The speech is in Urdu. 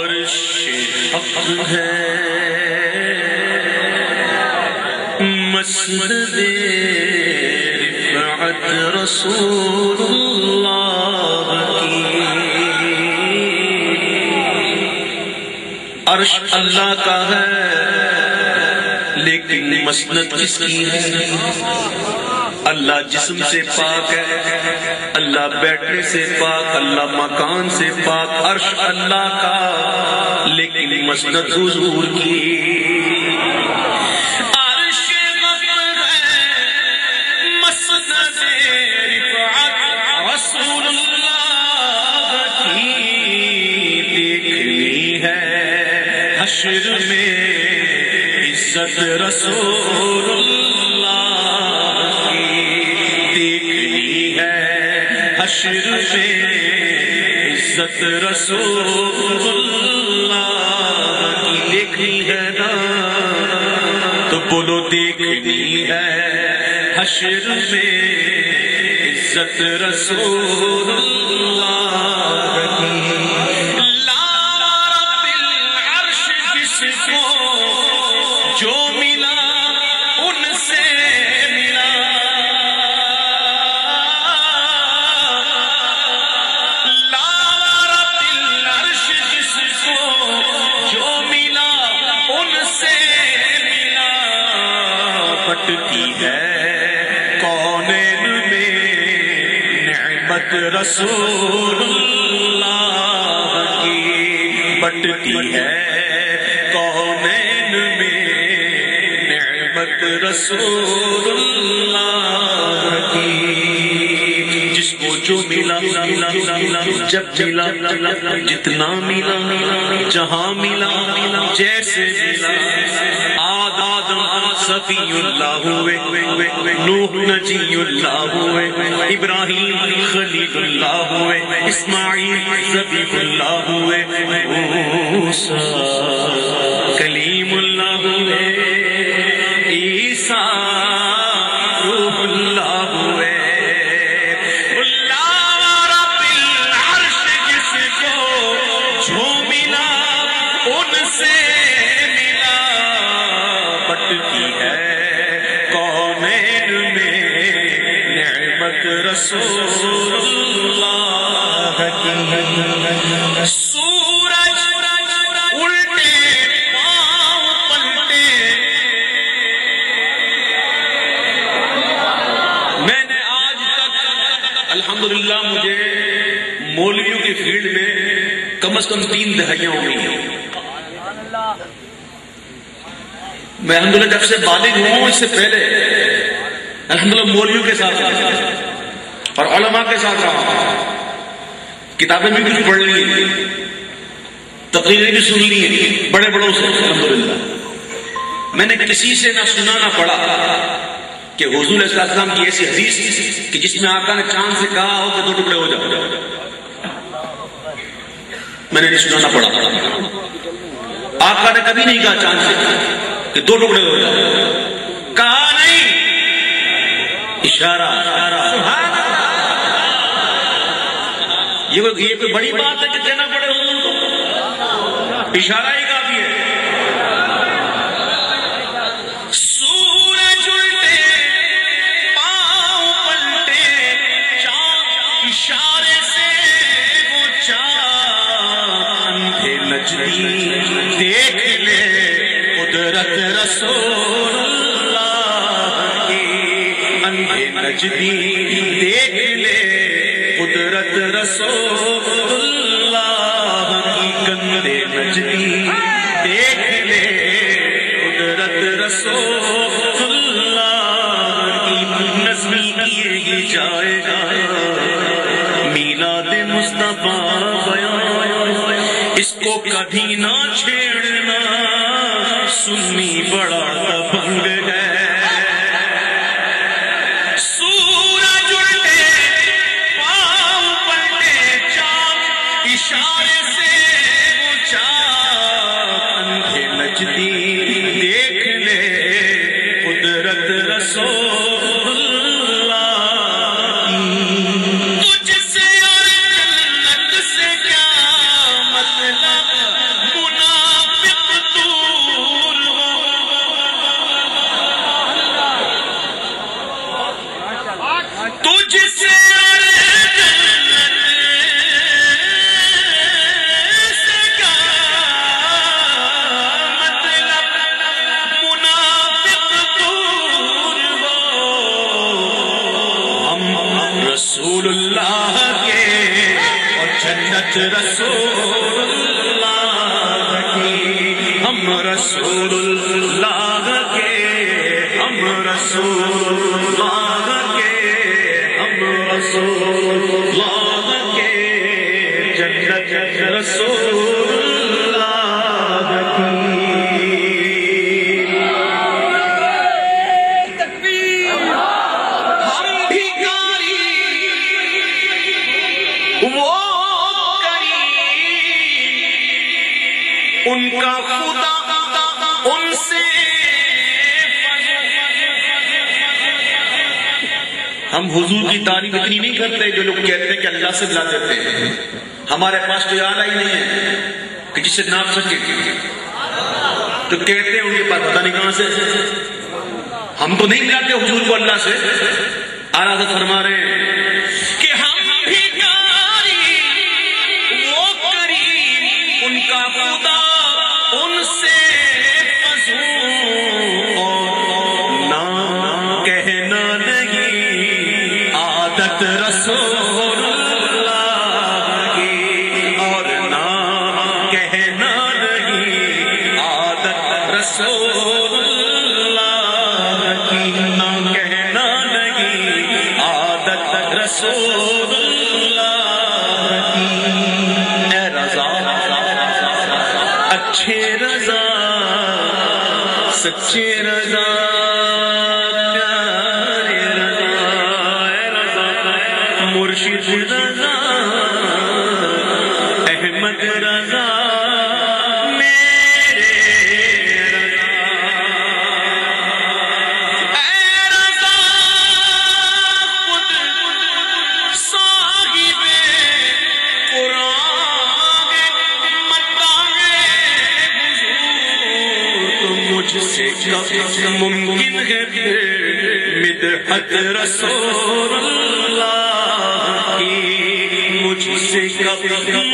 عرش حق ہے مسند رفعت رسول اللہ کی عرش اللہ کا ہے، لیکن مسند کس کی ہے؟ اللہ جسم سے پاک ہے۔ اللہ بیٹھنے سے پاک اللہ مکان سے پاک عرش اللہ کا۔ لیکن مسند حضور کی عرش ہے، مسند رسول اللہ کی دیکھنی ہے۔ حشر میں عزت رسول اللہ۔ حشر پہ عزت رسول اللہ کی دیکھنی ہے نا تو بولو دیکھنی ہے حشر میں عزت رسول اللہ کی رسول اللہ کی بٹتی ہے کونین میں نعمت رسول اللہ کی۔ جس کو جو ملا، جب ملا، جتنا ملا، جہاں ملا، جیسے ملا آدم صفی اللہ ہوئے نوح نجی اللہ ہوئے ابراہیم خلیق اللہ ہوئے اسماعیل زبی اللہ ہوئے موسیٰ سورج الٹے، پاؤں پلٹے۔ میں نے آج تک، الحمدللہ، مجھے مولویوں کی فیلڈ میں کم از کم تین دہائیاں ہو گئی ہیں۔ میں الحمدللہ، جب سے بالغ ہوں، اس سے پہلے الحمدللہ، مولویوں کے ساتھ رہا۔ اور علماء کے ساتھ رہا۔ کتابیں بھی کچھ پڑھ لی ہیں تقریریں بھی سن لی ہیں بڑے بڑوں سے، الحمدللہ۔ میں نے کسی سے نہ سنا نہ پڑھا کہ حضور علیہ السلام کی ایسی حدیث کہ جس میں آقا نے چاند سے کہا ہو کہ دو ٹکڑے ہو جاؤ۔ میں نے نہیں سنا نہ پڑھا۔ آقا نے کبھی نہیں کہا چاند سے کہ دو ٹکڑے ہو جاؤ۔ کہا نہیں۔ اشارہ۔ یہ کوئی یہ کوئی بڑی بات ہے کہ کہنا پڑے حضور کو؟ اشارہ ہی کافی ہے۔ سورج رسول اللہ کی گندے نجدی دیکھ لے قدرت رسول اللہ کی نظمی کیے ہی جائے گا۔ میلاد مصطفیٰ بیان۔ اس کو کبھی نہ چھیڑنا۔ سنی بڑا دبنگ ہے۔ اشارے سے وہ چاند اندھے نچتی دیکھ جنت رسول اللہ کی، ہم رسول اللہ کے، ہم رسول اللہ کے، ہم رسول اللہ کے۔ جنت رسول ان کا خدا، ان سے۔ ہم حضور کی تعریف اتنی نہیں کرتے جو لوگ کہتے ہیں کہ اللہ سے بلا دیتے ہیں۔ ہمارے پاس کوئی آلہ ہی نہیں ہے کہ جسے ناپ سکے۔ تو کہتے ہیں ان کے پاس پتہ نہیں کہاں سے۔ ہم تو نہیں ملاتے حضور کو اللہ سے۔ آرا فرما رہے ہیں۔ سچی رضا پیارے رضا اے رضا مرشد رضا محبت رسول اللہ کی مجھ سے کبھی